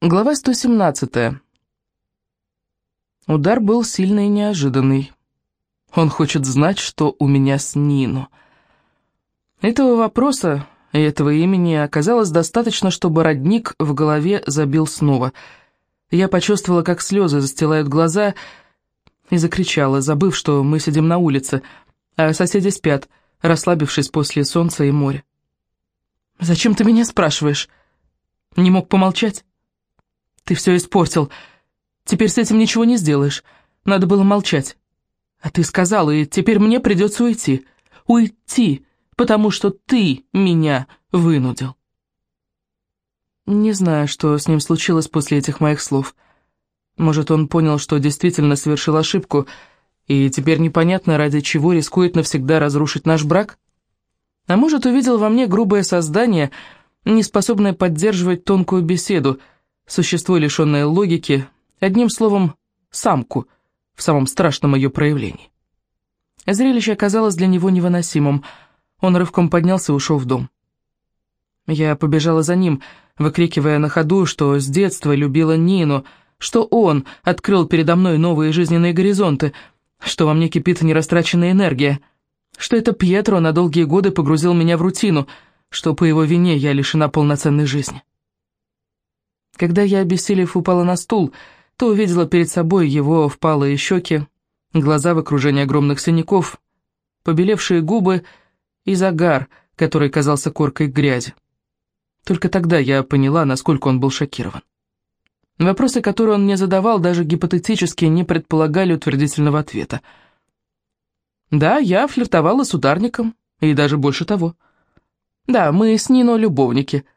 Глава 117. Удар был сильный и неожиданный. Он хочет знать, что у меня с Нину. Этого вопроса и этого имени оказалось достаточно, чтобы родник в голове забил снова. Я почувствовала, как слезы застилают глаза, и закричала, забыв, что мы сидим на улице, а соседи спят, расслабившись после солнца и моря. «Зачем ты меня спрашиваешь? Не мог помолчать?» Ты все испортил. Теперь с этим ничего не сделаешь. Надо было молчать. А ты сказал, и теперь мне придется уйти. Уйти, потому что ты меня вынудил. Не знаю, что с ним случилось после этих моих слов. Может, он понял, что действительно совершил ошибку, и теперь непонятно, ради чего рискует навсегда разрушить наш брак? А может, увидел во мне грубое создание, не способное поддерживать тонкую беседу, существо, лишенное логики, одним словом, самку, в самом страшном ее проявлении. Зрелище оказалось для него невыносимым. Он рывком поднялся и ушел в дом. Я побежала за ним, выкрикивая на ходу, что с детства любила Нину, что он открыл передо мной новые жизненные горизонты, что во мне кипит нерастраченная энергия, что это Пьетро на долгие годы погрузил меня в рутину, что по его вине я лишена полноценной жизни. Когда я, обессилев, упала на стул, то увидела перед собой его впалые щеки, глаза в окружении огромных синяков, побелевшие губы и загар, который казался коркой грязи. Только тогда я поняла, насколько он был шокирован. Вопросы, которые он мне задавал, даже гипотетически не предполагали утвердительного ответа. Да, я флиртовала с ударником, и даже больше того. Да, мы с Нино любовники —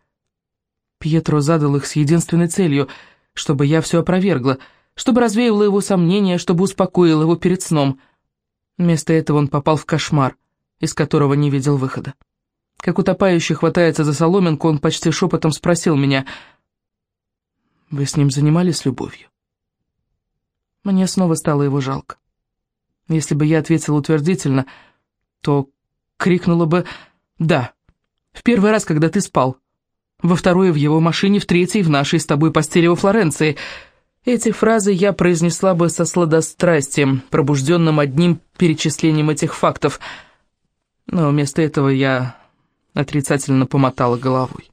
Пьетро задал их с единственной целью, чтобы я все опровергла, чтобы развеяла его сомнения, чтобы успокоила его перед сном. Вместо этого он попал в кошмар, из которого не видел выхода. Как утопающий хватается за соломинку, он почти шепотом спросил меня, «Вы с ним занимались любовью?» Мне снова стало его жалко. Если бы я ответила утвердительно, то крикнула бы «Да, в первый раз, когда ты спал» во второе в его машине, в третьей в нашей с тобой постели во Флоренции. Эти фразы я произнесла бы со сладострастием, пробужденным одним перечислением этих фактов, но вместо этого я отрицательно помотала головой.